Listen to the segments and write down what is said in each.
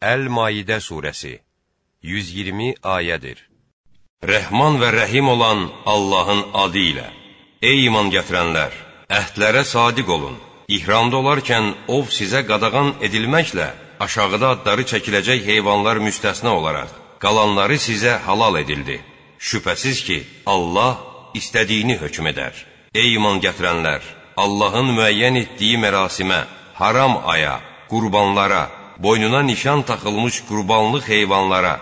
Əl-Maidə surəsi 120 ayədir. Rəhman və rəhim olan Allahın adı ilə Ey iman gətirənlər, əhdlərə sadiq olun. İhramda olarkən ov sizə qadağan edilməklə aşağıda adları çəkiləcək heyvanlar müstəsna olaraq qalanları sizə halal edildi. Şübhəsiz ki, Allah istədiyini hökm edər. Ey iman gətirənlər, Allahın müəyyən etdiyi mərasimə, haram aya, qurbanlara, boynuna nişan taxılmış qurbanlıq heyvanlara,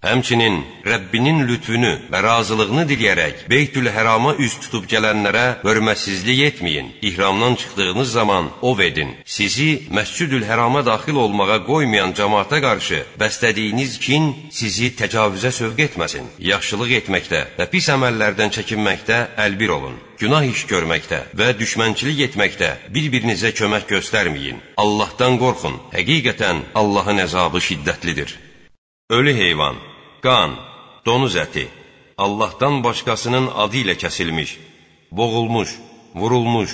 həmçinin Rəbbinin lütfünü və razılığını diləyərək Beytül Hərama üz tutub gələnlərə hörmətsizlik etməyin. İhramdan çıxdığınız zaman ov edin. Sizi Məscidül Hərama daxil olmağa qoymayan cəmaata qarşı bəslədiyiniz kin sizi təcavüzə sövq etməsin. Yaxşılıq etməkdə və pis əməllərdən çəkinməkdə əlbir olun günah iş görməkdə və düşmənçilik etməkdə bir-birinizə kömək göstərməyin. Allahdan qorxun. Həqiqətən Allahın əzabı şiddətlidir. Ölü heyvan, qan, donuz əti, Allahdan başqasının adı ilə kəsilmiş, boğulmuş, vurulmuş,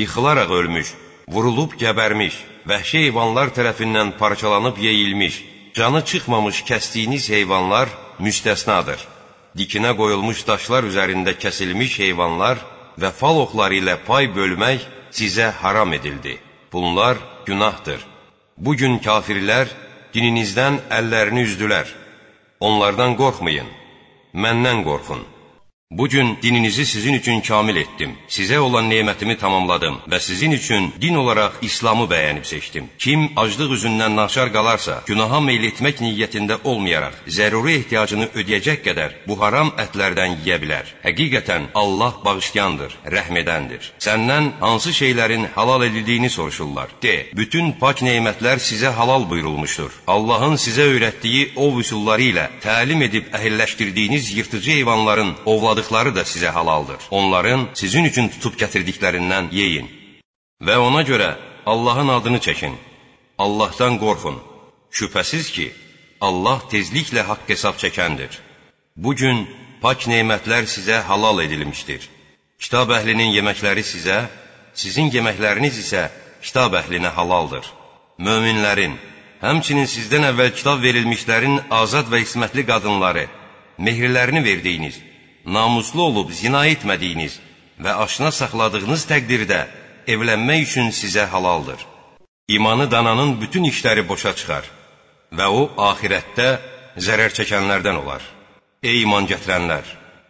yıxılaraq ölmüş, vurulub gəbərmiş, vəhşi heyvanlar tərəfindən parçalanıb yeyilmiş, canı çıxmamış kəsdiyiniz heyvanlar müstəsnadır. Dikinə qoyulmuş daşlar üzərində kəsilmiş heyvanlar və fal oxları ilə pay bölmək sizə haram edildi. Bunlar günahdır. Bu gün kafirlər dininizdən əllərini üzdülər. Onlardan qorxmayın, məndən qorxun. Bu gün dininizi sizin üçün kamil etdim. Sizə olan nemətimi tamamladım və sizin üçün din olaraq İslamı bəyənib seçdim. Kim aclıq üzündən naçar qalarsa, günaha meyl etmək niyyətində olmayaraq, zəruri ehtiyacını ödəyəcək qədər bu haram ətlərdən yeyə bilər. Həqiqətən Allah bağışlayandır, rəhmədəndir. Səndən hansı şeylərin halal edildiyini soruşurlar. De, bütün pak nemətlər sizə halal buyurulmuşdur. Allahın sizə öyrətdiyi ov üsulları ilə təlim edib əhilləşdirdiyiniz yırtıcı heyvanların ovladığı aldıqları da sizə halaldır. Onların sizin üçün tutub gətirdiklərindən yeyin. Və ona görə Allahın adını çəkin. Allahdan qorxun. Şübhəsiz ki, Allah tezliklə haqq hesab çəkəndir. Bu gün pak nemətlər sizə halal edilmişdir. Kitab əhlinin yeməkləri sizə, sizin yeməkləriniz isə kitab əhlinə halaldır. Möminlərin, həmçinin sizdən əvvəl kitab verilmişlərin azad və ismətli qadınları, mehirlərini verdiyiniz, namuslu olub zina etmədiyiniz və aşına saxladığınız təqdirdə evlənmək üçün sizə halaldır. İmanı dananın bütün işləri boşa çıxar və o, axirətdə zərər çəkənlərdən olar. Ey iman gətirənlər!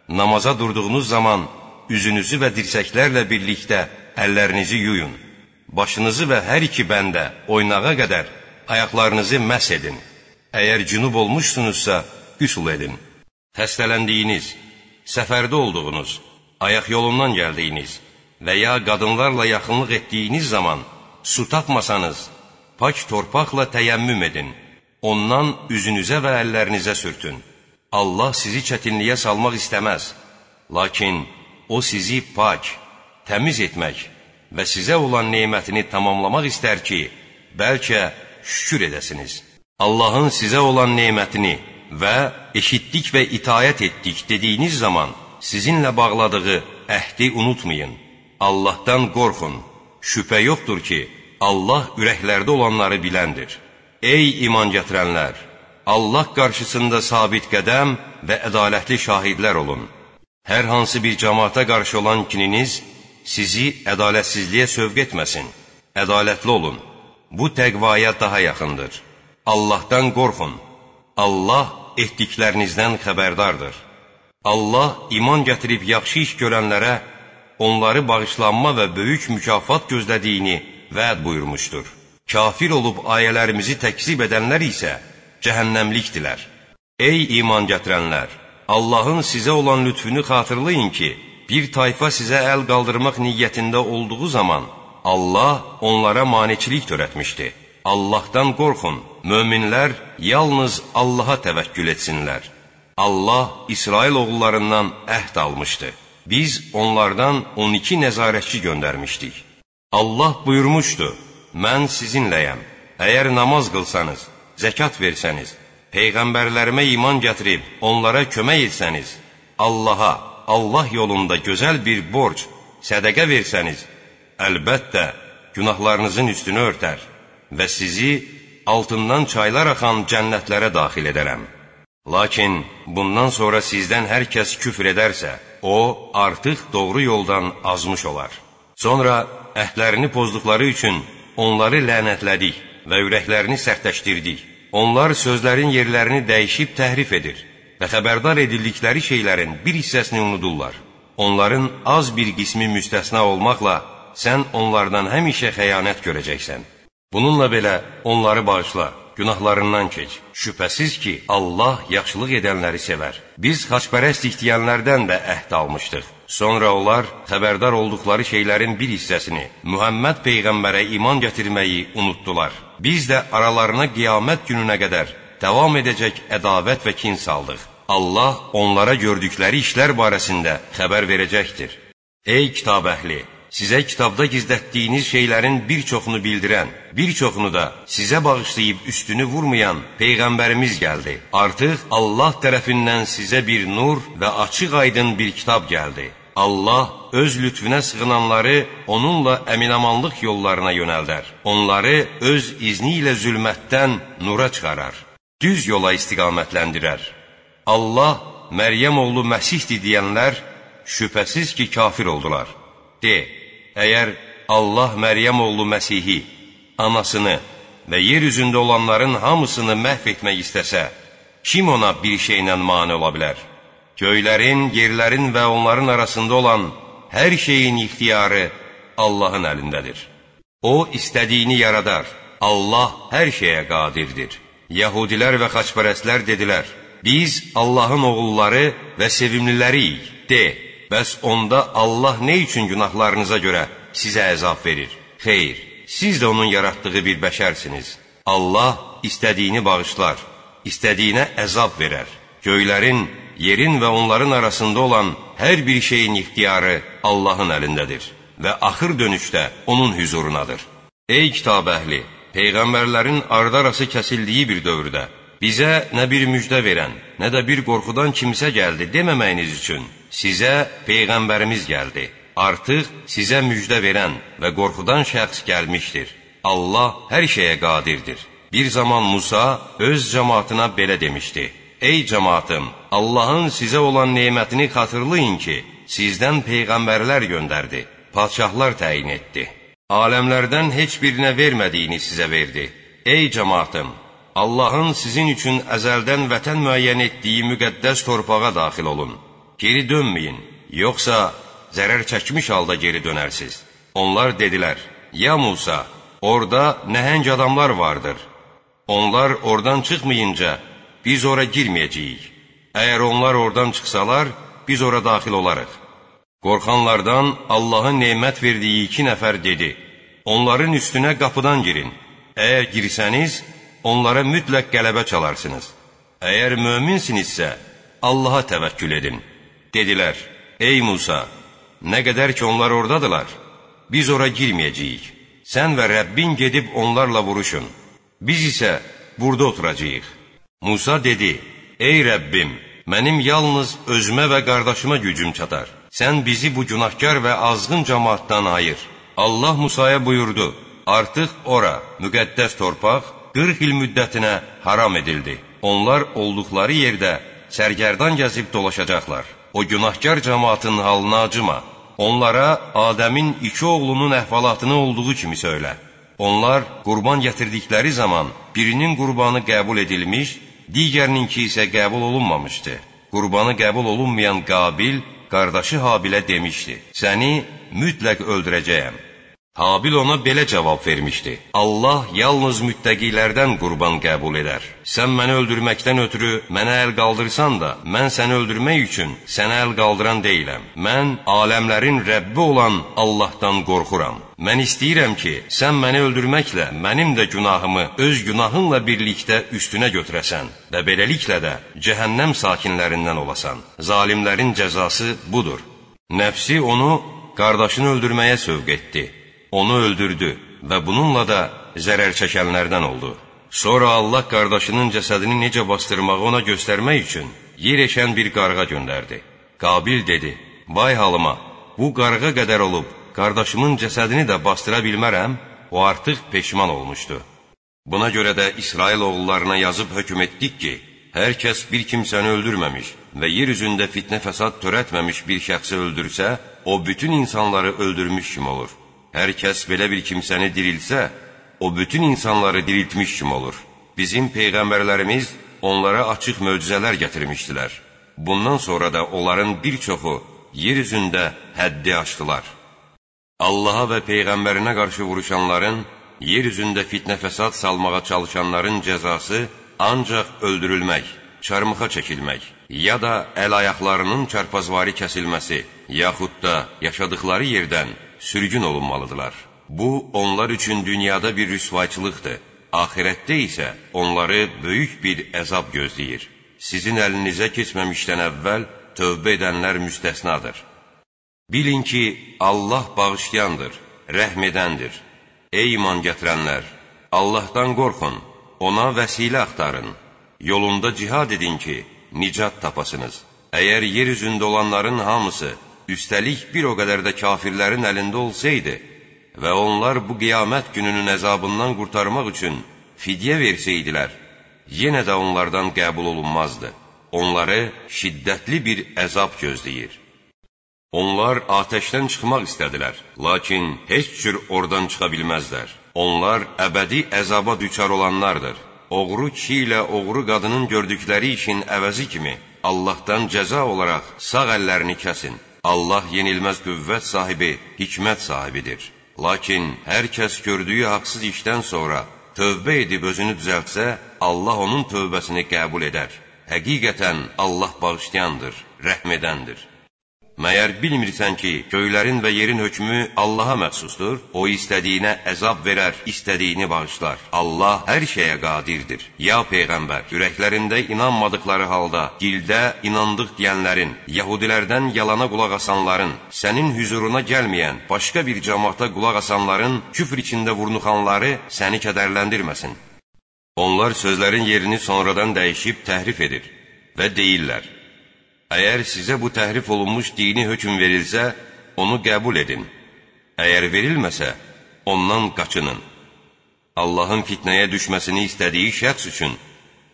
Namaza durduğunuz zaman üzünüzü və dirsəklərlə birlikdə əllərinizi yuyun. Başınızı və hər iki bəndə oynağa qədər ayaqlarınızı məhs edin. Əgər cünub olmuşsunuzsa, qüsul edin. Xəstələndiyiniz, səfərdə olduğunuz, ayaq yolundan gəldiyiniz və ya qadınlarla yaxınlıq etdiyiniz zaman su tapmasanız, pak torpaqla təyəmmüm edin, ondan üzünüzə və əllərinizə sürtün. Allah sizi çətinliyə salmaq istəməz, lakin O sizi pak, təmiz etmək və sizə olan neymətini tamamlamaq istər ki, bəlkə şükür edəsiniz. Allahın sizə olan neymətini və eşitdik və itayət etdik dediyiniz zaman sizinlə bağladığı əhdi unutmayın. Allahdan qorxun. Şübhə yoxdur ki, Allah ürəklərdə olanları biləndir. Ey iman gətirənlər! Allah qarşısında sabit qədəm və ədalətli şahidlər olun. Hər hansı bir cəmaata qarşı olan kininiz sizi ədalətsizliyə sövq etməsin. Ədalətli olun. Bu təqvaya daha yaxındır. Allahdan qorxun. Allah etdiklərinizdən xəbərdardır. Allah iman gətirib yaxşı iş görənlərə onları bağışlanma və böyük mükafat gözlədiyini vəd buyurmuşdur. Kafir olub ayələrimizi təkzib edənlər isə cəhənnəmlikdilər. Ey iman gətirənlər! Allahın sizə olan lütfünü xatırlayın ki, bir tayfa sizə əl qaldırmaq niyyətində olduğu zaman Allah onlara maneçilik törətmişdi. Allahdan qorxun, möminlər yalnız Allaha təvəkkül etsinlər. Allah İsrail oğullarından əhd almışdı. Biz onlardan 12 nəzarətçi göndərmişdik. Allah buyurmuşdu, mən sizinləyəm. Əgər namaz qılsanız, zəkat versəniz, Peyğəmbərlərimə iman gətirib, onlara kömək etsəniz, Allaha, Allah yolunda gözəl bir borc, sədəqə versəniz, əlbəttə, günahlarınızın üstünü örtər və sizi altından çaylar axan cənnətlərə daxil edərəm. Lakin bundan sonra sizdən hər kəs küfr edərsə, o, artıq doğru yoldan azmış olar. Sonra əhdlərini pozduqları üçün onları lənətlədik və ürəklərini sərtləşdirdik. Onlar sözlərin yerlərini dəyişib təhrif edir və xəbərdar edildikləri şeylərin bir hissəsini unudurlar. Onların az bir qismi müstəsna olmaqla, sən onlardan həmişə xəyanət görəcəksən. Bununla belə onları bağışla, günahlarından keç. Şübhəsiz ki, Allah yaxşılıq edənləri sevər. Biz xaçpərəstlik deyənlərdən də əhd almışdıq. Sonra onlar xəbərdar olduqları şeylərin bir hissəsini, Mühəmməd Peyğəmbərə iman gətirməyi unutdular. Biz də aralarına qiyamət gününə qədər davam edəcək ədavət və kin saldıq. Allah onlara gördükləri işlər barəsində xəbər verəcəkdir. Ey kitab əhli! Sizə kitabda gizlətdiyiniz şeylərin bir çoxunu bildirən, bir çoxunu da sizə bağışlayıb üstünü vurmayan Peyğəmbərimiz gəldi. Artıq Allah tərəfindən sizə bir nur və açıq aydın bir kitab gəldi. Allah öz lütfünə sığınanları onunla əminamanlıq yollarına yönəldər. Onları öz izni ilə zülmətdən nura çıxarar. Düz yola istiqamətləndirər. Allah Məryəm oğlu Məsihdir deyənlər şübhəsiz ki, kafir oldular. De, əgər Allah Məryəm oğlu Məsihi, anasını və yer üzündə olanların hamısını məhv etmək istəsə, kim ona bir şeylə mane ola bilər? Göylərin, yerlərin və onların arasında olan hər şeyin ixtiyarı Allahın əlindədir. O, istədiyini yaradar. Allah hər şeyə qadirdir. Yahudilər və xaçpərəslər dedilər, Biz Allahın oğulları və sevimliləriyik. De, bəs onda Allah nə üçün günahlarınıza görə sizə əzab verir? Xeyr, siz də onun yaratdığı bir bəşərsiniz. Allah istədiyini bağışlar, istədiyinə əzab verər. Göylərin, yerin və onların arasında olan hər bir şeyin ixtiyarı Allahın əlindədir və axır dönüşdə onun hüzurunadır. Ey kitab əhli! Peyğəmbərlərin ardarası kəsildiyi bir dövrdə bizə nə bir müjdə verən, nə də bir qorxudan kimsə gəldi deməməyiniz üçün sizə Peyğəmbərimiz gəldi. Artıq sizə müjdə verən və qorxudan şəxs gəlmişdir. Allah hər şeyə qadirdir. Bir zaman Musa öz cəmatına belə demişdi. Ey cəmatım, Allahın sizə olan nemətini xatırlayın ki, sizdən Peyğəmbərlər göndərdi, padşahlar təyin etdi. Aləmlərdən heç birinə vermədiyini sizə verdi. Ey cəmatım, Allahın sizin üçün əzəldən vətən müəyyən etdiyi müqəddəs torpağa daxil olun. Geri dönməyin, yoxsa zərər çəkmiş halda geri dönərsiz. Onlar dedilər, ya Musa, orada nəhəng adamlar vardır. Onlar oradan çıxmayınca biz ora girməyəcəyik. Əgər onlar oradan çıxsalar, biz ora daxil olarıq. Qorxanlardan Allahın nemət verdiyi iki nəfər dedi, onların üstünə qapıdan girin. Əgər girsəniz, onlara mütləq qələbə çalarsınız. Əgər möminsinizsə, Allaha təvəkkül edin. Dedilər, ey Musa, nə qədər ki onlar oradadılar, biz ora girməyəcəyik. Sən və Rəbbin gedib onlarla vuruşun. Biz isə burada oturacağıq. Musa dedi, ey Rəbbim, mənim yalnız özümə və qardaşıma gücüm çatar. Sən bizi bu günahkar və azğın cəmaatdan ayır. Allah Musaya buyurdu, artıq ora, müqəddəs torpaq, 40 il müddətinə haram edildi. Onlar olduqları yerdə sərgərdan gəzib dolaşacaqlar. O günahkar cəmaatın halına acıma. Onlara Adəmin iki oğlunun əhvalatını olduğu kimi söylə. Onlar qurban gətirdikləri zaman birinin qurbanı qəbul edilmiş, digərininki isə qəbul olunmamışdı. Qurbanı qəbul olunmayan Qabil qardaşı Habilə demişdi: "Səni mütləq öldürəcəyəm." Habil ona belə cavab vermişdi: Allah yalnız müttəqilərdən qurban qəbul edər. Sən məni öldürməkdən ötürü mənə əl qaldırsan da, mən səni öldürmək üçün sənə əl qaldıran deyiləm. Mən aləmlərin Rəbbi olan Allahdan qorxuram. Mən istəyirəm ki, sən məni öldürməklə mənim də günahımı öz günahınla birlikdə üstünə götürəsən və beləliklə də cəhənnəm sakinlərindən olasan. Zalimlərin cəzası budur. Nəfsi onu qardaşını öldürməyə sövq etdi onu öldürdü və bununla da zərər çəkənlərdən oldu. Sonra Allah qardaşının cəsədini necə bastırmağı ona göstərmək üçün yer eşən bir qarğa göndərdi. Qabil dedi, vay halıma, bu qarğa qədər olub, qardaşımın cəsədini də bastıra bilmərəm, o artıq peşman olmuşdu. Buna görə də İsrail oğullarına yazıb hökm etdik ki, hər kəs bir kimsəni öldürməmiş və yer üzündə fitnə fəsad törətməmiş bir şəxsi öldürsə, o bütün insanları öldürmüş kim olur. Hər kəs belə bir kimsəni dirilsə, o bütün insanları diriltmiş kim olur. Bizim peyğəmbərlərimiz onlara açıq möcüzələr gətirmişdilər. Bundan sonra da onların bir çoxu yer üzündə həddi aşdılar. Allaha və Peyğəmbərinə qarşı vuruşanların yer üzündə fitnə fəsad salmağa çalışanların cəzası ancaq öldürülmək, çarmıxa çəkilmək, ya da əl-ayaqlarının çarpazvari kəsilməsi, yaxud da yaşadıkları yerdən sürgün olunmalıdırlar. Bu, onlar üçün dünyada bir rüsvayçılıqdır. Ahirətdə isə onları böyük bir əzab gözləyir. Sizin əlinizə keçməmişdən əvvəl tövbə edənlər müstəsnadır. Bilin ki, Allah bağışlayandır, rəhm edəndir. Ey iman gətirənlər, Allahdan qorxun, ona vəsilə axtarın, yolunda cihad edin ki, nicat tapasınız. Əgər yer üzündə olanların hamısı, üstəlik bir o qədər də kafirlərin əlində olsaydı və onlar bu qiyamət gününün əzabından qurtarmaq üçün fidyə versəydilər, yenə də onlardan qəbul olunmazdı. Onları şiddətli bir əzab gözləyir. Onlar atəşdən çıxmaq istədilər, lakin heç cür oradan çıxa bilməzlər. Onlar əbədi əzaba düçar olanlardır. Oğru kişi ilə oğru qadının gördükləri işin əvəzi kimi Allahdan cəza olaraq sağ əllərini kəsin. Allah yenilməz qüvvət sahibi, hikmət sahibidir. Lakin hər kəs gördüyü haqsız işdən sonra tövbə edib özünü düzəltsə, Allah onun tövbəsini qəbul edər. Həqiqətən Allah bağışlayandır, rəhm edəndir. Məyər bilmirsən ki, göylərin və yerin hökmü Allaha məxsusdur? O istədiyinə əzab verər, istədiyini bağışlar. Allah hər şeyə qadirdir. Ya Peyğəmbər, ürəklərində inanmadıkları halda, dildə inandıq deyənlərin, Yahudilərdən yalana qulaq asanların, sənin hüzuruna gəlməyən başqa bir cəmaata qulaq asanların, küfr içində vurnuxanları səni kədərləndirməsin. Onlar sözlərin yerini sonradan dəyişib təhrif edir və deyirlər, Əgər sizə bu təhrif olunmuş dini hökm verilsə, onu qəbul edin. Əgər verilməsə, ondan qaçının. Allahın fitnəyə düşməsini istədiyi şəxs üçün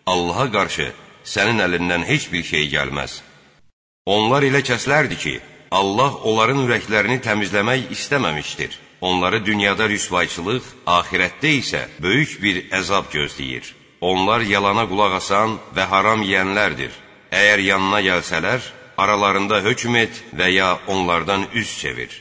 Allaha qarşı sənin əlindən heç bir şey gəlməz. Onlar elə kəslərdi ki, Allah onların ürəklərini təmizləmək istəməmişdir. Onları dünyada rüsvayçılıq, ahirətdə isə böyük bir əzab gözləyir. Onlar yalana qulaq asan və haram yeyənlərdir. Əgər yanına gəlsələr, aralarında hökm et və ya onlardan üz çevir.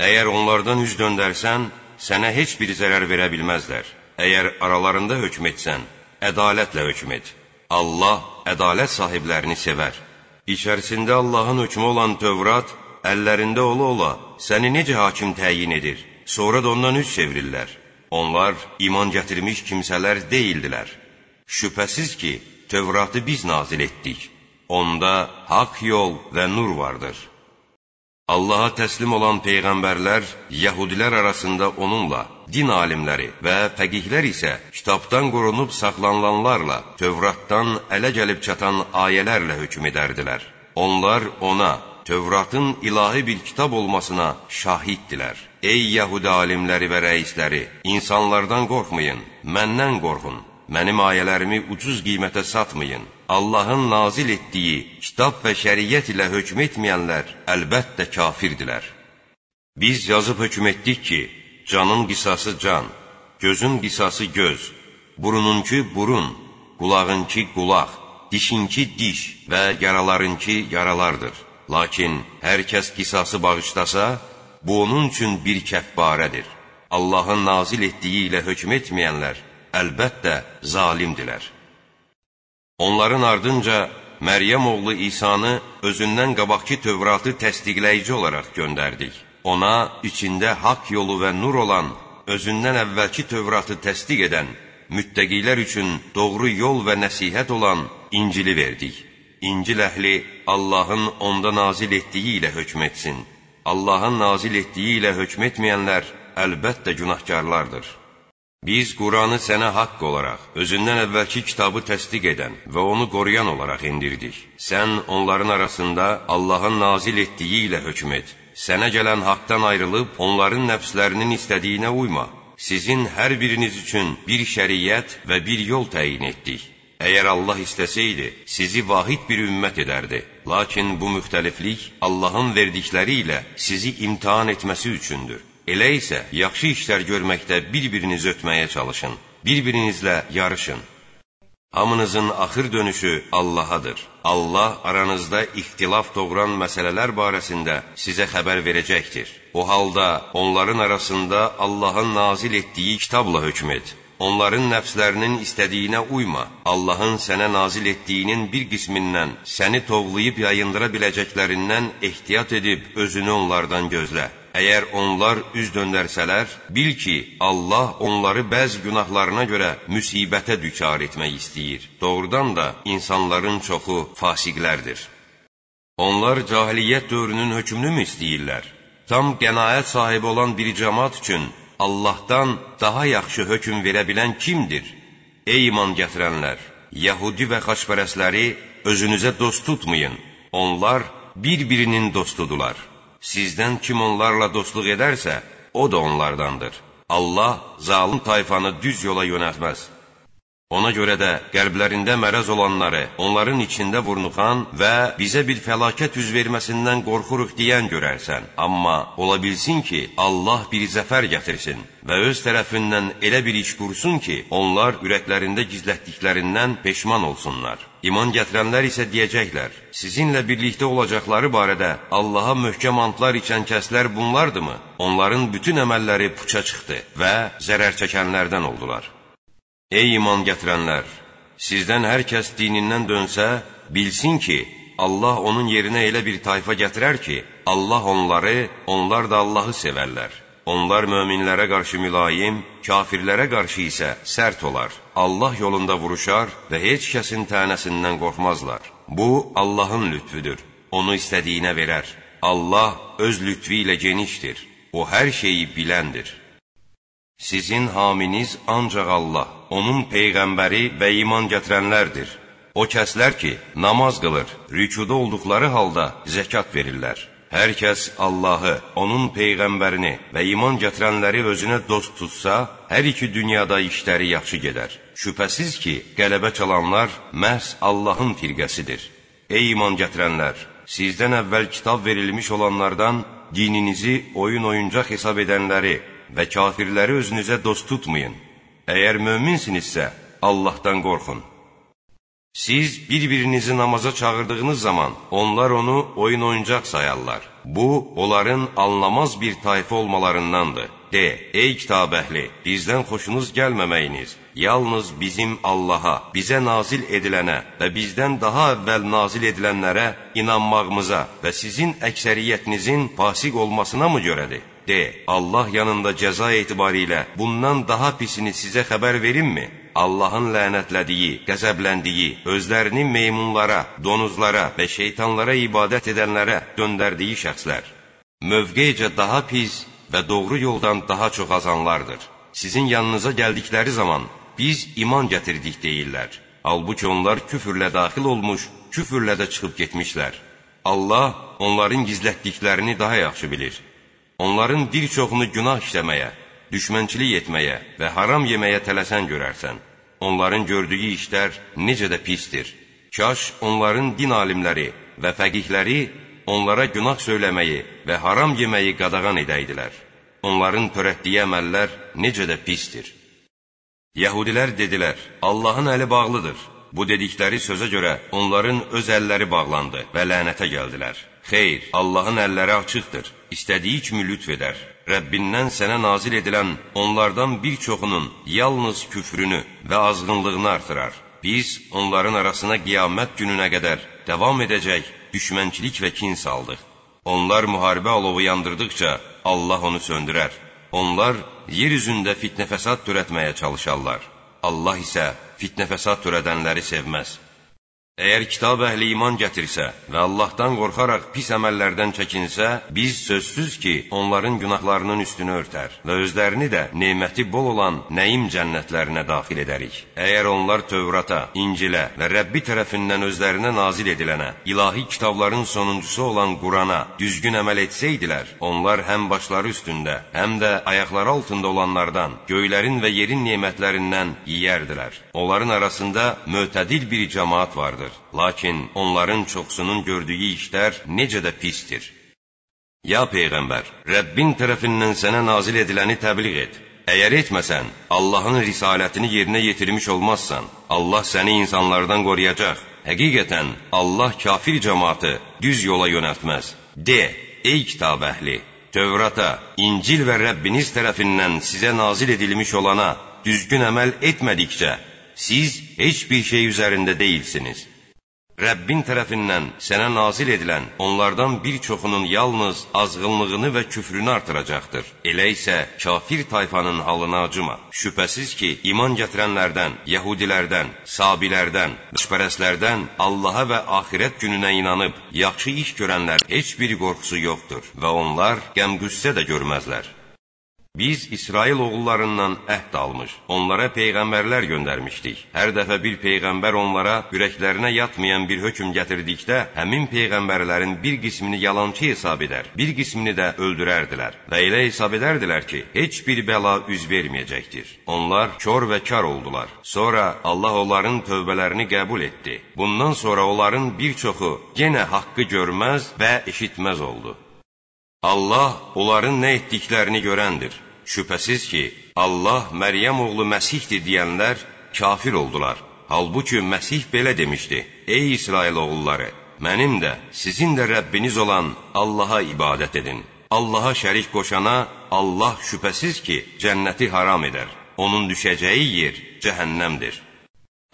Əgər onlardan üz döndərsən, sənə heç bir zərər verə bilməzlər. Əgər aralarında hökm etsən, ədalətlə hökm et. Allah ədalət sahiblərini sevər. İçərisində Allahın hökmü olan Tövrat, əllərində ola-ola səni necə hakim təyin edir? Sonra da ondan üz çevirirlər. Onlar iman gətirmiş kimsələr deyildilər. Şübhəsiz ki, Tövratı biz nazil etdik. Onda haqq yol və nur vardır. Allaha təslim olan peyğəmbərlər Yəhudilər arasında onunla, din alimləri və fəqihlər isə kitabdan qorunub saxlanılanlarla, Tövratdan ələ gəlib çatan ayələrlə hökm edərdilər. Onlar ona, Tövratın ilahi bir kitab olmasına şahiddilər. Ey Yəhudi alimləri və rəisləri, insanlardan qorxmayın, məndən qorxun mənim ayələrimi ucuz qiymətə satmayın. Allahın nazil etdiyi kitab və şəriət ilə hökm etməyənlər əlbəttə kafirdirlər. Biz yazıb hökm etdik ki, canın qisası can, gözün qisası göz, burununki burun, qulağınki qulaq, dişinki diş və yaralarınki yaralardır. Lakin hər kəs qisası bağışlasa, bu onun üçün bir kəffarədir. Allahın nazil etdiyi ilə hökm etməyənlər əlbəttə zalimdilər. Onların ardınca Məryəm oğlu İsanı özündən qabaqki Tövratı təsdiqləyici olaraq göndərdik. Ona içində haqq yolu və nur olan, özündən əvvəlki Tövratı təsdiq edən, müttəqilər üçün doğru yol və nəsihət olan İncili verdik. İncil əhli Allahın onda nazil etdiyi ilə hökm etsin. Allahın nazil etdiyi ilə hökm etməyənlər əlbəttə günahkarlardır. Biz Quranı sənə haqq olaraq, özündən əvvəlki kitabı təsdiq edən və onu qoruyan olaraq indirdik. Sən onların arasında Allahın nazil etdiyi ilə hökm et. Sənə gələn haqdan ayrılıb, onların nəfslərinin istədiyinə uyma. sizin hər biriniz üçün bir şəriət və bir yol təyin etdik. Əgər Allah istəsəydi, sizi vahid bir ümmət edərdi. Lakin bu müxtəliflik Allahın verdikləri ilə sizi imtihan etməsi üçündür. Elə isə yaxşı işlər görməkdə bir-birinizi ötməyə çalışın, bir-birinizlə yarışın. Hamınızın axır dönüşü Allahadır. Allah aranızda ixtilaf doğuran məsələlər barəsində sizə xəbər verəcəkdir. O halda onların arasında Allahın nazil etdiyi kitabla hökm et. Onların nəfslərinin istədiyinə uyma. Allahın sənə nazil etdiyinin bir qismindən səni tovlayıb yayındıra biləcəklərindən ehtiyat edib özünü onlardan gözlə. Əgər onlar üz döndərsələr, bil ki, Allah onları bəzi günahlarına görə müsibətə düçar etmək istəyir. Doğrudan da insanların çoxu fasiqlərdir. Onlar cahiliyyət dövrünün hökmünü mü istəyirlər? Tam qənaət sahibi olan bir cəmat üçün Allahdan daha yaxşı hökm verə bilən kimdir? Ey iman gətirənlər! Yəhudi və xaçpərəsləri özünüzə dost tutmayın. Onlar bir-birinin dostudular. Sizdən kim onlarla dostluq edərsə, o da onlardandır. Allah zalim tayfanı düz yola yönəltməz. Ona görə də qəlblərində mərəz olanları, onların içində vurnuxan və bizə bir fəlakət üz verməsindən qorxuruq deyən görərsən. Amma ola bilsin ki, Allah bir zəfər gətirsin və öz tərəfindən elə bir iş qursun ki, onlar ürəklərində gizlətdiklərindən peşman olsunlar. İman gətirənlər isə deyəcəklər, sizinlə birlikdə olacaqları barədə Allaha möhkəm antlar içən kəslər bunlardırmı? Onların bütün əməlləri puça çıxdı və zərər çəkənlərdən oldular. Ey iman gətirənlər! Sizdən hər kəs dinindən dönsə, bilsin ki, Allah onun yerinə elə bir tayfa gətirər ki, Allah onları, onlar da Allahı sevərlər. Onlar möminlərə qarşı mülayim, kafirlərə qarşı isə sərt olar. Allah yolunda vuruşar və heç kəsin tənəsindən qorxmazlar. Bu, Allahın lütfüdür. Onu istədiyinə verər. Allah öz lütfi ilə genişdir. O, hər şeyi biləndir. Sizin haminiz ancaq Allah, onun peyğəmbəri və iman gətirənlərdir. O kəslər ki, namaz qılır, rükuda olduqları halda zəkat verirlər. Hər kəs Allahı, onun peyğəmbərini və iman gətirənləri özünə dost tutsa, hər iki dünyada işləri yaxşı gedər. Şübhəsiz ki, qələbə çalanlar məhz Allahın firqəsidir. Ey iman gətirənlər! Sizdən əvvəl kitab verilmiş olanlardan dininizi oyun-oyuncaq hesab edənləri və kafirləri özünüzə dost tutmayın. Əgər möminsinizsə, Allahdan qorxun. Siz bir-birinizi namaza çağırdığınız zaman onlar onu oyun oyuncaq sayarlar. Bu, onların anlamaz bir tayfa olmalarındandır. De, ey kitab əhli, bizdən xoşunuz gəlməməyiniz, yalnız bizim Allaha, bizə nazil edilənə və bizdən daha əvvəl nazil edilənlərə inanmağımıza və sizin əksəriyyətinizin fasiq olmasına mı görədir? De, Allah yanında cəza etibarilə bundan daha pisini sizə xəbər verimmi? Allahın lənətlədiyi, qəzəbləndiyi, özlərini meymunlara, donuzlara və şeytanlara ibadət edənlərə döndərdiyi şəxslər. Mövqeycə daha pis və doğru yoldan daha çox azanlardır. Sizin yanınıza gəldikləri zaman biz iman gətirdik deyirlər. Halbuki onlar küfürlə daxil olmuş, küfürlə də çıxıb getmişlər. Allah onların gizlətdiklərini daha yaxşı bilir. Onların bir çoxunu günah işləməyə, düşmənçilik etməyə və haram yeməyə tələsən görərsən. Onların gördüyü işlər necə də pistir. Kaş onların din alimləri və fəqihləri onlara günah söyləməyi və haram yeməyi qadağan edəydilər. Onların törətdiyi əməllər necə də pistir. Yəhudilər dedilər, Allahın əli bağlıdır. Bu dedikləri sözə görə onların öz əlləri bağlandı və lənətə gəldilər. Xeyr, Allahın əlləri açıqdır, istədiyi kimi lütf edər. Rəbbindən sənə nazil edilən onlardan bir çoxunun yalnız küfrünü və azğınlığını artırar. Biz onların arasına qiyamət gününə qədər davam edəcək düşmənçilik və kin saldıq. Onlar müharibə alovu yandırdıqca Allah onu söndürər. Onlar yer üzündə fitnə fəsad törətməyə çalışarlar. Allah isə fitnə fəsad törədənləri sevməz. Əgər kitab əhli iman gətirsə və Allahdan qorxaraq pis əməllərdən çəkinsə, biz sözsüz ki, onların günahlarının üstünü örtər və özlərini də neməti bol olan nəyim cənnətlərinə daxil edərik. Əgər onlar Tövrata, İncilə və Rəbbi tərəfindən özlərinə nazil edilənə, ilahi kitabların sonuncusu olan Qurana düzgün əməl etsəydilər, onlar həm başları üstündə, həm də ayaqları altında olanlardan, göylərin və yerin nemətlərindən yeyərdilər. Onların arasında mötədil bir cəmaat vardır. Lakin onların çoxsunun gördüyü işlər necə də pistir. Ya Peyğəmbər, Rəbbin tərəfindən sənə nazil ediləni təbliğ et. Əgər etməsən, Allahın risalətini yerinə yetirmiş olmazsan, Allah səni insanlardan qoruyacaq. Həqiqətən, Allah kafir cəmatı düz yola yönəltməz. De, ey kitab əhli, Tövrata, İncil və Rəbbiniz tərəfindən sizə nazil edilmiş olana düzgün əməl etmədikcə, siz heç bir şey üzərində deyilsiniz. Rəbbin tərəfindən sənə nazil edilən onlardan bir çoxunun yalnız azğınlığını və küfrünü artıracaqdır. Elə isə kafir tayfanın halına acıma. Şübhəsiz ki, iman gətirənlərdən, yəhudilərdən, sabilərdən, şpərəslərdən Allaha və axirət gününə inanıb, yaxşı iş görənlər heç bir qorxusu yoxdur və onlar qəm-qüssə də görməzlər. Biz İsrail oğullarından əhd almış, onlara peyğəmbərlər göndərmişdik. Hər dəfə bir peyğəmbər onlara ürəklərinə yatmayan bir hökm gətirdikdə, həmin peyğəmbərlərin bir qismini yalançı hesab edər, bir qismini də öldürərdilər. Və elə hesab edərdilər ki, heç bir bəla üz verməyəcəkdir. Onlar kör və kar oldular. Sonra Allah onların tövbələrini qəbul etdi. Bundan sonra onların bir çoxu yenə haqqı görməz və eşitməz oldu. Allah onların nə etdiklərini görəndir. Şübhəsiz ki, Allah Məryəm oğlu Məsihdir deyənlər kafir oldular. Halbuki Məsih belə demişdi: Ey İsrail oğulları, mənim də, sizin də Rəbbiniz olan Allaha ibadət edin. Allaha şərik qoşana Allah şübhəsiz ki, cənnəti haram edər. Onun düşəcəyi yer cəhənnəmdir.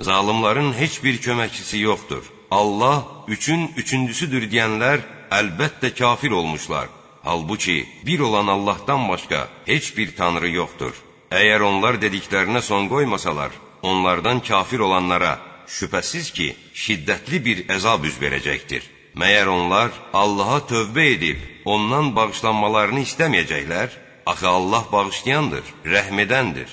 Zalimların heç bir köməkçisi yoxdur. Allah üçün üçüncüsüdür deyənlər əlbəttə kafir olmuşlar. Halbuki bir olan Allahdan başqa heç bir tanrı yoxdur. Əgər onlar dediklərinə son qoymasalar, onlardan kafir olanlara şübhəsiz ki, şiddətli bir əzab üz verəcəkdir. Məyər onlar Allaha tövbə edib, ondan bağışlanmalarını istəməyəcəklər? Axı Allah bağışlayandır, rəhm edəndir.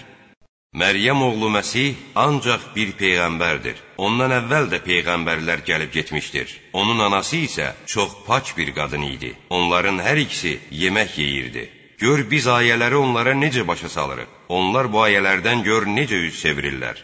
Məryəm oğlu Məsih ancaq bir peyğəmbərdir. Ondan əvvəl də peyğəmbərlər gəlib getmişdir. Onun anası isə çox pak bir qadın idi. Onların hər ikisi yemək yeyirdi. Gör biz ayələri onlara necə başa salırıq. Onlar bu ayələrdən gör necə üz çevirirlər.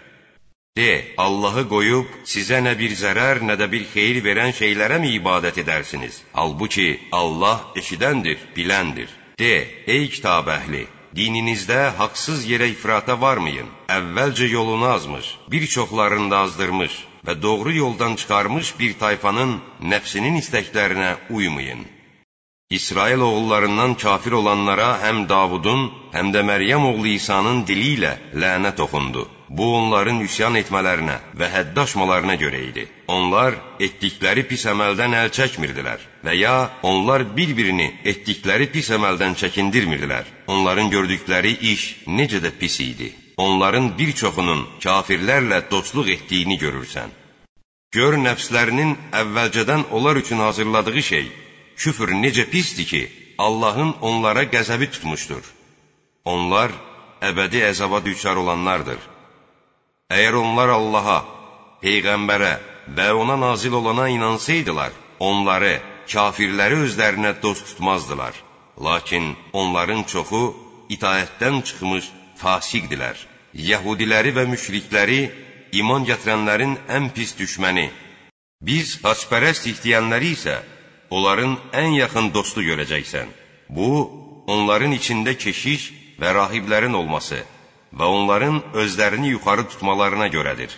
De, Allahı qoyub sizə nə bir zərər, nə də bir xeyir verən şeylərə mi ibadət edərsiniz? Halbuki Allah eşidəndir, biləndir. De, ey kitab əhli, dininizdə haqsız yerə ifrata varmayın. Əvvəlcə yolunu azmış, bir çoxlarını da azdırmış və doğru yoldan çıxarmış bir tayfanın nəfsinin istəklərinə uymayın. İsrail oğullarından kafir olanlara həm Davudun, həm də Məryəm oğlu İsa'nın dili ilə lənət oxundu. Bu onların üsyan etmələrinə və həddaşmalarına görə idi. Onlar etdikləri pis əməldən əl çəkmirdilər və ya onlar bir-birini etdikləri pis əməldən çəkindirmirdilər. Onların gördükləri iş necə də pis idi. Onların bir çoxunun kafirlərlə dostluq etdiyini görürsən. Gör nəfslərinin əvvəlcədən onlar üçün hazırladığı şey, küfr necə pisdir ki, Allahın onlara qəzəbi tutmuşdur. Onlar əbədi əzaba düçar olanlardır. Əgər onlar Allaha, Peyğəmbərə və ona nazil olana inansaydılar, onları, kafirləri özlərinə dost tutmazdılar. Lakin onların çoxu itaətdən çıxmış fasiqdilər. Yəhudiləri və müşrikləri iman gətirənlərin ən pis düşməni, biz haçpərəst istəyənləri isə onların ən yaxın dostu görəcəksən. Bu, onların içində keşiş və rahiblərin olması, və onların özlərini yuxarı tutmalarına görədir.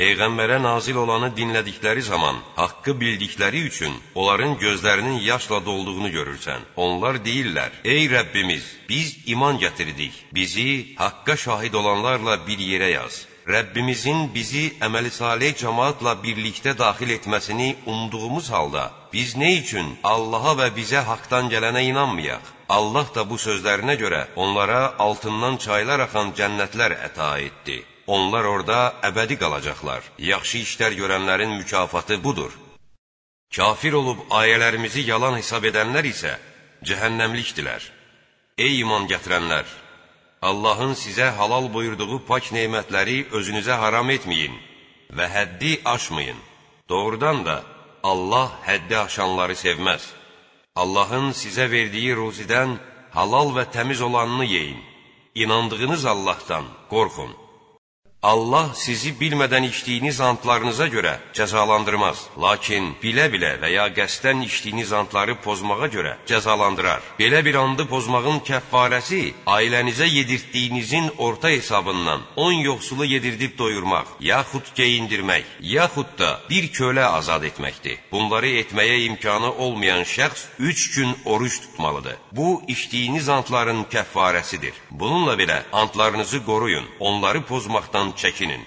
Peyğəmbərə nazil olanı dinlədikləri zaman haqqı bildikləri üçün onların gözlərinin yaşla dolduğunu görürsən. Onlar deyirlər: "Ey Rəbbimiz, biz iman gətirdik. Bizi haqqa şahid olanlarla bir yerə yaz." Rəbbimizin bizi əməli salih cəmaatla birlikdə daxil etməsini umduğumuz halda biz nə üçün Allaha və bizə haqdan gələnə inanmayaq? Allah da bu sözlərinə görə onlara altından çaylar axan cənnətlər əta etdi. Onlar orada əbədi qalacaqlar. Yaxşı işlər görənlərin mükafatı budur. Kafir olub ayələrimizi yalan hesab edənlər isə cəhənnəmlikdilər. Ey iman gətirənlər! Allahın sizə halal buyurduğu pak neymətləri özünüzə haram etməyin və həddi aşmayın. Doğrudan da Allah həddi aşanları sevməz. Allahın sizə verdiyi ruzidən halal və təmiz olanını yeyin. İnandığınız Allahdan qorxun. Allah sizi bilmədən içdiyiniz antlarınıza görə cəzalandırmaz. Lakin bilə-bilə və ya qəsdən içdiyiniz antları pozmağa görə cəzalandırar. Belə bir andı pozmağın kəffarəsi ailənizə yedirtdiyinizin orta hesabından 10 yoxsulu yedirdib doyurmaq, yaxud geyindirmək, yaxud da bir kölə azad etməkdir. Bunları etməyə imkanı olmayan şəxs 3 gün oruç tutmalıdır. Bu, içdiyiniz antların kəffarəsidir. Bununla belə antlarınızı qoruyun, onları pozmaqdan çəkinin.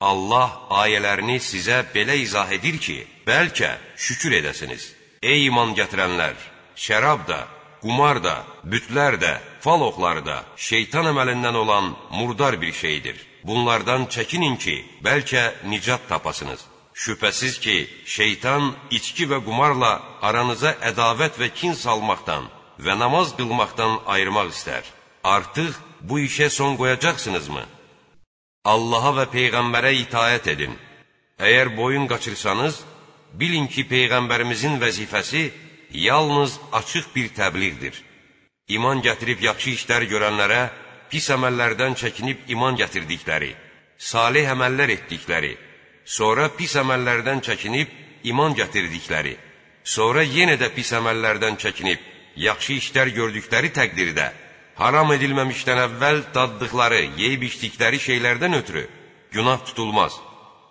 Allah ayələrini sizə belə izah edir ki, bəlkə şükür edəsiniz. Ey iman gətirənlər, şərab da, qumar da, bütlər də, fal oxları da şeytan əməlindən olan murdar bir şeydir. Bunlardan çəkinin ki, bəlkə nicat tapasınız. Şübhəsiz ki, şeytan içki və qumarla aranıza ədavət və kin salmaqdan və namaz qılmaqdan ayırmaq istər. Artıq bu işə son qoyacaqsınızmı? Allaha və Peyğəmbərə itayət edin. Əgər boyun qaçırsanız, bilin ki, Peyğəmbərimizin vəzifəsi yalnız açıq bir təbliğdir. İman gətirib yaxşı işlər görənlərə, pis əməllərdən çəkinib iman gətirdikləri, salih əməllər etdikləri, sonra pis əməllərdən çəkinib iman gətirdikləri, sonra yenə də pis əməllərdən çəkinib yaxşı işlər gördükləri təqdirdə, haram edilməmişdən əvvəl daddıqları, yeyib içdikləri şeylərdən ötürü günah tutulmaz.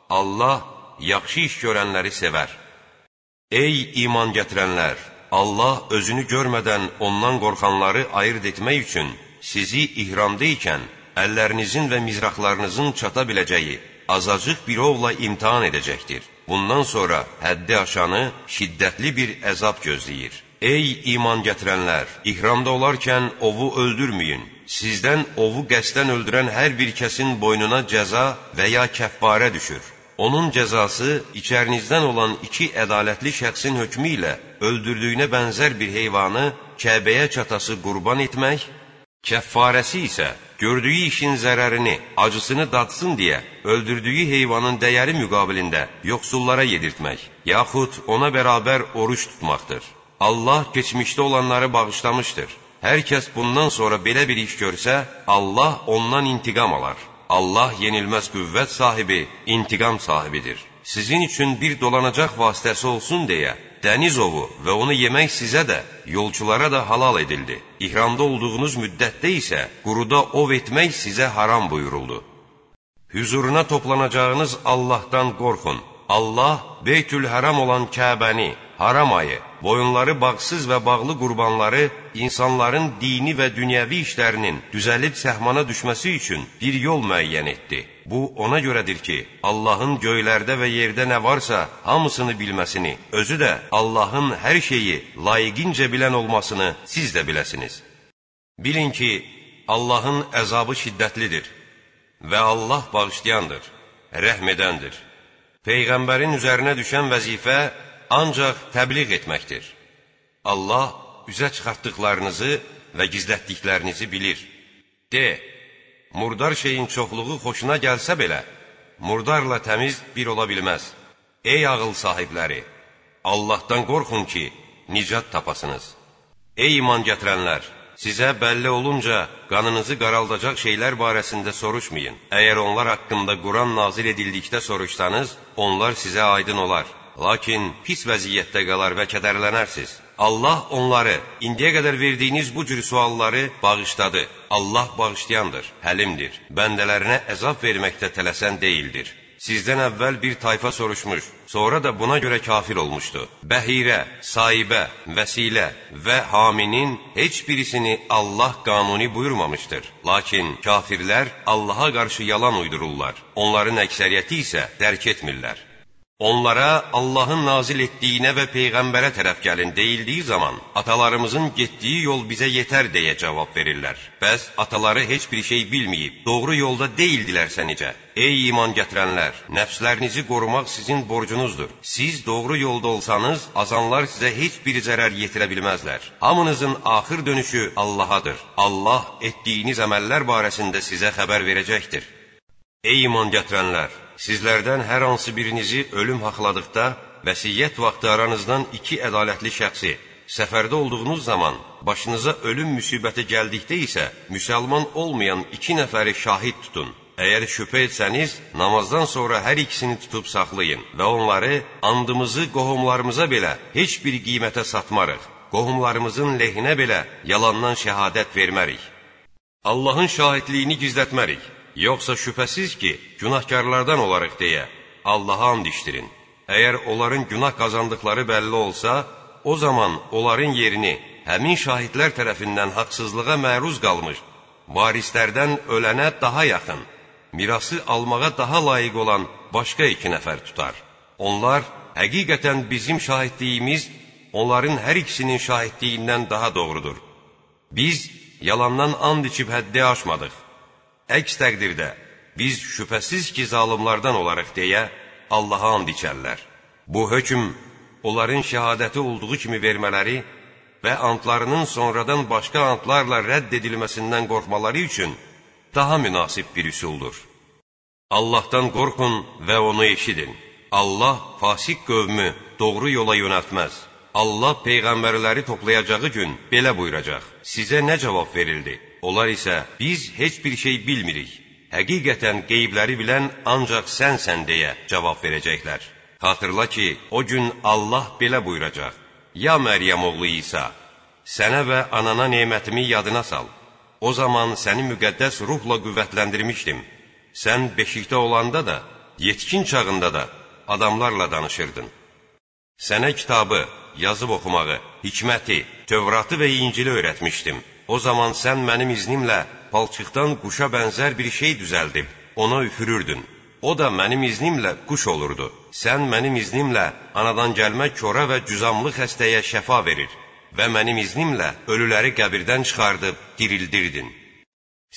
Allah yaxşı iş görənləri sevər. Ey iman gətirənlər! Allah özünü görmədən ondan qorxanları ayırt etmək üçün sizi ihramda ikən əllərinizin və mizraqlarınızın çata biləcəyi azacıq bir ovla imtihan edəcəkdir. Bundan sonra həddi aşanı şiddətli bir əzab gözləyir. Ey iman gətirənlər! İhramda olarkən ovu öldürməyin. Sizdən ovu qəsdən öldürən hər bir kəsin boynuna cəza və ya kəffarə düşür. Onun cəzası içərinizdən olan iki ədalətli şəxsin hökmü ilə öldürdüyünə bənzər bir heyvanı Kəbəyə çatası qurban etmək, kəffarəsi isə gördüyü işin zərərini, acısını dadsın deyə öldürdüyü heyvanın dəyəri müqabilində yoxsullara yedirtmək, yaxud ona bərabər oruç tutmaqdır. Allah keçmişdə olanları bağışlamışdır. Hər kəs bundan sonra belə bir iş görsə, Allah ondan intiqam alar. Allah yenilməz qüvvət sahibi, intiqam sahibidir. Sizin üçün bir dolanacaq vasitəsi olsun deyə, dəniz ovu və onu yemək sizə də, yolçulara da halal edildi. İhramda olduğunuz müddətdə isə quruda ov etmək sizə haram buyuruldu. Hüzuruna toplanacağınız Allahdan qorxun. Allah Beytül Həram olan Kəbəni, haram ayı, boyunları bağsız və bağlı qurbanları insanların dini və dünyəvi işlərinin düzəlib səhmana düşməsi üçün bir yol müəyyən etdi. Bu, ona görədir ki, Allahın göylərdə və yerdə nə varsa, hamısını bilməsini, özü də Allahın hər şeyi layiqincə bilən olmasını siz də biləsiniz. Bilin ki, Allahın əzabı şiddətlidir və Allah bağışlayandır, rəhm edəndir. Peyğəmbərin üzərinə düşən vəzifə ancaq təbliğ etməkdir. Allah üzə çıxartdıqlarınızı və gizlətdiklərinizi bilir. De, murdar şeyin çoxluğu xoşuna gəlsə belə, murdarla təmiz bir ola bilməz. Ey ağıl sahibləri, Allahdan qorxun ki, nicat tapasınız. Ey iman gətirənlər, sizə bəlli olunca qanınızı qaraldacaq şeylər barəsində soruşmayın. Əgər onlar haqqında Quran nazil edildikdə soruşsanız, onlar sizə aydın olar. Lakin pis vəziyyətdə qalar və kədərlənərsiz. Allah onları, indiyə qədər verdiyiniz bu cür sualları bağışladı. Allah bağışlayandır, həlimdir. Bəndələrinə əzab verməkdə tələsən deyildir. Sizdən əvvəl bir tayfa soruşmuş, sonra da buna görə kafir olmuşdu. Bəhirə, saibə, vəsilə və haminin heç birisini Allah qanuni buyurmamışdır. Lakin kafirlər Allaha qarşı yalan uydururlar. Onların əksəriyyəti isə dərk etmirlər. Onlara Allahın nazil etdiyinə və Peyğəmbərə tərəf gəlin deyildiyi zaman, atalarımızın getdiyi yol bizə yetər deyə cavab verirlər. Bəs ataları heç bir şey bilməyib, doğru yolda deyildilərsə necə? Ey iman gətirənlər, nəfslərinizi qorumaq sizin borcunuzdur. Siz doğru yolda olsanız, azanlar sizə heç bir zərər yetirə bilməzlər. Hamınızın axır dönüşü Allahadır. Allah etdiyiniz əməllər barəsində sizə xəbər verəcəkdir. Ey iman gətirənlər! Sizlərdən hər hansı birinizi ölüm haqladıqda, vəsiyyət vaxtı aranızdan iki ədalətli şəxsi, səfərdə olduğunuz zaman, başınıza ölüm müsibəti gəldikdə isə, müsəlman olmayan iki nəfəri şahid tutun. Əgər şübhə etsəniz, namazdan sonra hər ikisini tutub saxlayın və onları andımızı qohumlarımıza belə heç bir qiymətə satmarıq. Qohumlarımızın lehinə belə yalandan şəhadət vermərik. Allahın şahidliyini gizlətmərik. Yoxsa şübhəsiz ki, günahkarlardan olarıq deyə Allaha and içdirin. Əgər onların günah qazandıqları bəlli olsa, o zaman onların yerini həmin şahidlər tərəfindən haqsızlığa məruz qalmış, varislərdən ölənə daha yaxın, mirası almağa daha layiq olan başqa iki nəfər tutar. Onlar həqiqətən bizim şahidliyimiz onların hər ikisinin şahidliyindən daha doğrudur. Biz yalandan and içib həddi aşmadıq. Əks təqdirdə biz şübhəsiz ki, zalımlardan olarıq deyə Allaha and içərlər. Bu hökm onların şəhadəti olduğu kimi vermələri və antlarının sonradan başqa antlarla rədd edilməsindən qorxmaları üçün daha münasib bir üsuldur. Allahdan qorxun və onu eşidin. Allah fasik qövmü doğru yola yönəltməz. Allah peyğəmbərləri toplayacağı gün belə buyuracaq: Sizə nə cavab verildi? Onlar isə biz heç bir şey bilmirik. Həqiqətən qeybləri bilən ancaq sənsən deyə cavab verəcəklər. Xatırla ki, o gün Allah belə buyuracaq: Ya Məryəm oğlu İsa, sənə və anana nemətimi yadına sal. O zaman səni müqəddəs ruhla qüvvətləndirmişdim. Sən beşikdə olanda da, yetkin çağında da adamlarla danışırdın. Sənə kitabı, yazıb oxumağı, hikməti, Tövratı və İncili öyrətmişdim. O zaman sən mənim iznimlə palçıqdan quşa bənzər bir şey düzəldib, ona üfürürdün. O da mənim iznimlə quş olurdu. Sən mənim iznimlə anadan gəlmə kora və cüzamlı xəstəyə şəfa verir və mənim iznimlə ölüləri qəbirdən çıxardıb dirildirdin.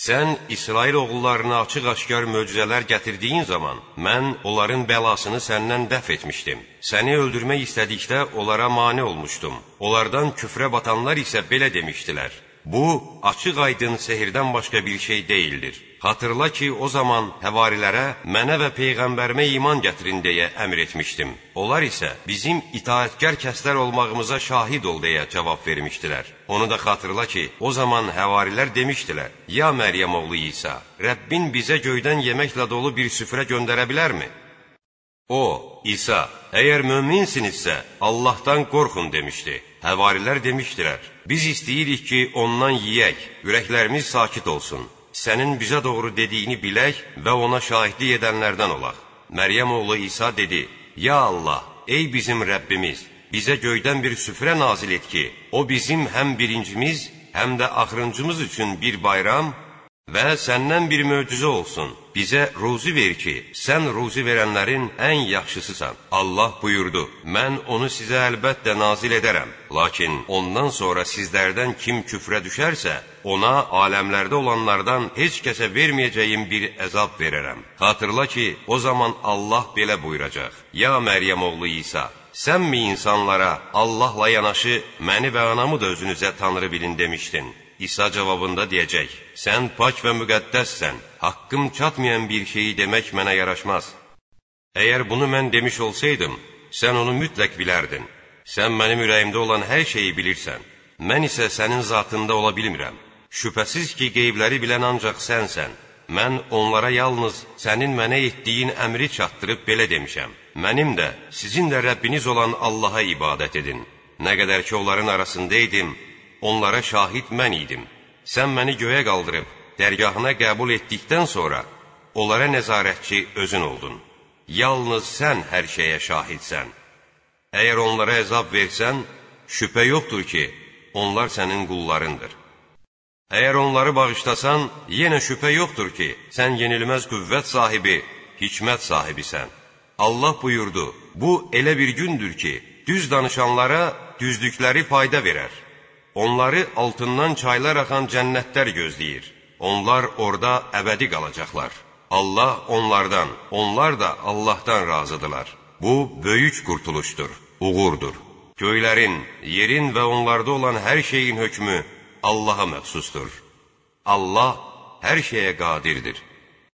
Sən İsrail oğullarına açıq-aşkar möcüzələr gətirdiyin zaman, mən onların bəlasını səndən dəf etmişdim. Səni öldürmək istədikdə onlara mane olmuşdum. Onlardan küfrə batanlar isə belə demişdilər. Bu, açıq-aydın sehirdən başqa bir şey deyildir. Xatırla ki, o zaman həvarilərə mənə və Peyğəmbərimə iman gətirin deyə əmr etmişdim. Onlar isə bizim itaətkar kəslər olmağımıza şahid ol deyə cavab vermişdilər. Onu da xatırla ki, o zaman həvarilər demişdilər, Ya Məryəm oğlu İsa, Rəbbin bizə göydən yeməklə dolu bir süfrə göndərə bilərmi? O, İsa, əgər möminsinizsə, Allahdan qorxun demişdi. Həvarilər demişdilər, biz istəyirik ki, ondan yiyək, ürəklərimiz sakit olsun. Sənin bizə doğru dediyini bilək və ona şahidlik edənlərdən olaq. Məryəm oğlu İsa dedi, Ya Allah, ey bizim Rəbbimiz, bizə göydən bir süfrə nazil et ki, o bizim həm birincimiz, həm də axırıncımız üçün bir bayram və səndən bir möcüzə olsun. Bizə ruzi ver ki, sən ruzi verənlərin ən yaxşısısan. Allah buyurdu, mən onu sizə əlbəttə nazil edərəm. Lakin ondan sonra sizlərdən kim küfrə düşərsə, ona aləmlərdə olanlardan heç kəsə verməyəcəyim bir əzab verərəm. Xatırla ki, o zaman Allah belə buyuracaq. Ya Məryəm oğlu İsa, sən mi insanlara Allahla yanaşı məni və anamı da özünüzə tanrı bilin demişdin? İsa cavabında deyəcək, sən pak və müqəddəssən, haqqım çatmayan bir şeyi demək mənə yaraşmaz. Əgər bunu mən demiş olsaydım, sən onu mütləq bilərdin. Sən mənim ürəyimdə olan hər şeyi bilirsən. Mən isə sənin zatında ola bilmirəm. Şübhəsiz ki, qeybləri bilən ancaq sənsən. Mən onlara yalnız sənin mənə etdiyin əmri çatdırıb belə demişəm. Mənim də, sizin də Rəbbiniz olan Allaha ibadət edin. Nə qədər ki, onların arasında idim, onlara şahid mən idim. Sən məni göyə qaldırıb, dərgahına qəbul etdikdən sonra, onlara nəzarətçi özün oldun. Yalnız sən hər şeyə şahidsən. Əgər onlara əzab versən, şübhə yoxdur ki, onlar sənin qullarındır. Əgər onları bağışlasan, yenə şübhə yoxdur ki, sən yenilməz qüvvət sahibi, hikmət sahibisən. Allah buyurdu: Bu elə bir gündür ki, düz danışanlara düzlükləri fayda verər. Onları altından çaylar axan cənnətlər gözləyir. Onlar orada əbədi qalacaqlar. Allah onlardan, onlar da Allahdan razıdırlar. Bu böyük qurtuluşdur, uğurdur. Göylərin, yerin və onlarda olan hər şeyin hökmü Allaha məxsusdur. Allah hər şeyə qadirdir.